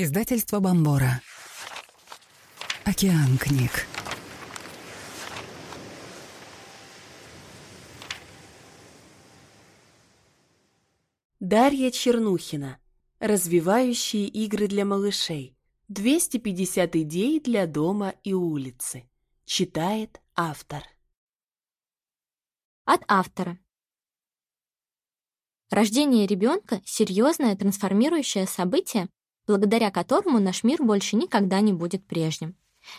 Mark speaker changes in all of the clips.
Speaker 1: Издательство Бомбора. Океан книг.
Speaker 2: Дарья Чернухина. Развивающие игры для малышей. 250 идей для дома и улицы. Читает автор.
Speaker 3: От автора. Рождение ребенка – серьезное трансформирующее событие, благодаря которому наш мир больше никогда не будет прежним.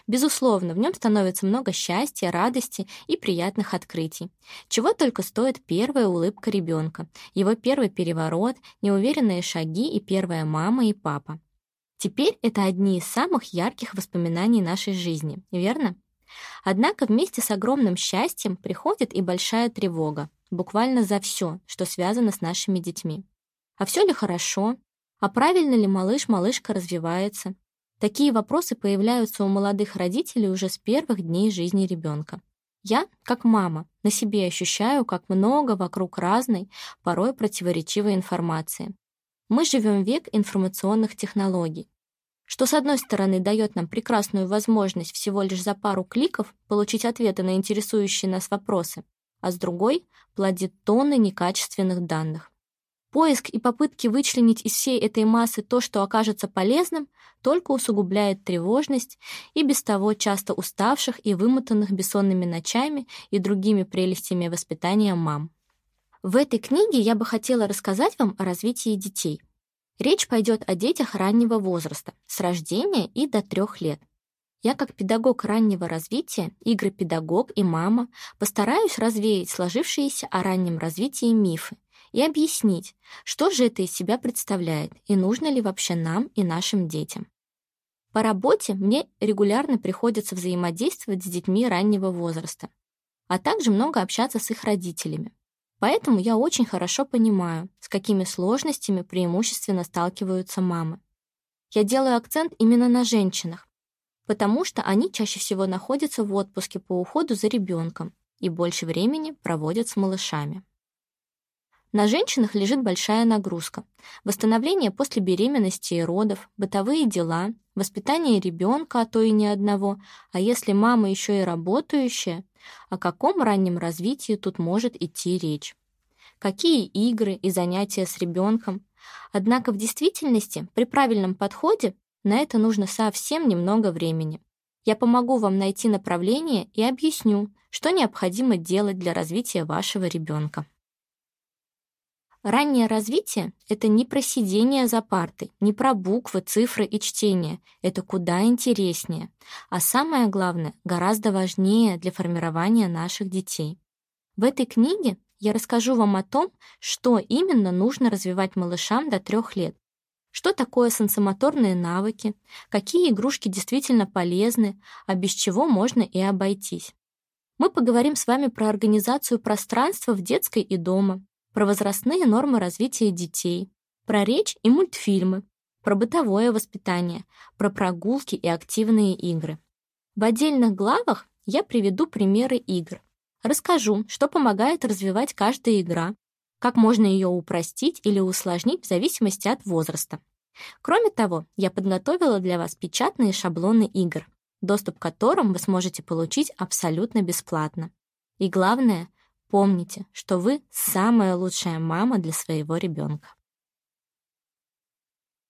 Speaker 3: Безусловно, в нем становится много счастья, радости и приятных открытий. Чего только стоит первая улыбка ребенка, его первый переворот, неуверенные шаги и первая мама и папа. Теперь это одни из самых ярких воспоминаний нашей жизни, верно? Однако вместе с огромным счастьем приходит и большая тревога, буквально за все, что связано с нашими детьми. А все ли хорошо? А правильно ли малыш-малышка развивается? Такие вопросы появляются у молодых родителей уже с первых дней жизни ребенка. Я, как мама, на себе ощущаю, как много вокруг разной, порой противоречивой информации. Мы живем век информационных технологий, что, с одной стороны, дает нам прекрасную возможность всего лишь за пару кликов получить ответы на интересующие нас вопросы, а с другой — плодит тонны некачественных данных. Поиск и попытки вычленить из всей этой массы то, что окажется полезным, только усугубляет тревожность и без того часто уставших и вымотанных бессонными ночами и другими прелестями воспитания мам. В этой книге я бы хотела рассказать вам о развитии детей. Речь пойдет о детях раннего возраста, с рождения и до трех лет. Я как педагог раннего развития, игропедагог и мама постараюсь развеять сложившиеся о раннем развитии мифы и объяснить, что же это из себя представляет и нужно ли вообще нам и нашим детям. По работе мне регулярно приходится взаимодействовать с детьми раннего возраста, а также много общаться с их родителями. Поэтому я очень хорошо понимаю, с какими сложностями преимущественно сталкиваются мамы. Я делаю акцент именно на женщинах, потому что они чаще всего находятся в отпуске по уходу за ребенком и больше времени проводят с малышами. На женщинах лежит большая нагрузка. Восстановление после беременности и родов, бытовые дела, воспитание ребенка, а то и не одного. А если мама еще и работающая, о каком раннем развитии тут может идти речь? Какие игры и занятия с ребенком? Однако в действительности при правильном подходе на это нужно совсем немного времени. Я помогу вам найти направление и объясню, что необходимо делать для развития вашего ребенка. Раннее развитие — это не про сидение за партой, не про буквы, цифры и чтение. Это куда интереснее. А самое главное, гораздо важнее для формирования наших детей. В этой книге я расскажу вам о том, что именно нужно развивать малышам до трех лет. Что такое сенсомоторные навыки, какие игрушки действительно полезны, а без чего можно и обойтись. Мы поговорим с вами про организацию пространства в детской и дома, про возрастные нормы развития детей, про речь и мультфильмы, про бытовое воспитание, про прогулки и активные игры. В отдельных главах я приведу примеры игр. Расскажу, что помогает развивать каждая игра, как можно ее упростить или усложнить в зависимости от возраста. Кроме того, я подготовила для вас печатные шаблоны игр, доступ к которым вы сможете получить абсолютно бесплатно. И главное, Помните, что вы самая лучшая мама для своего ребенка.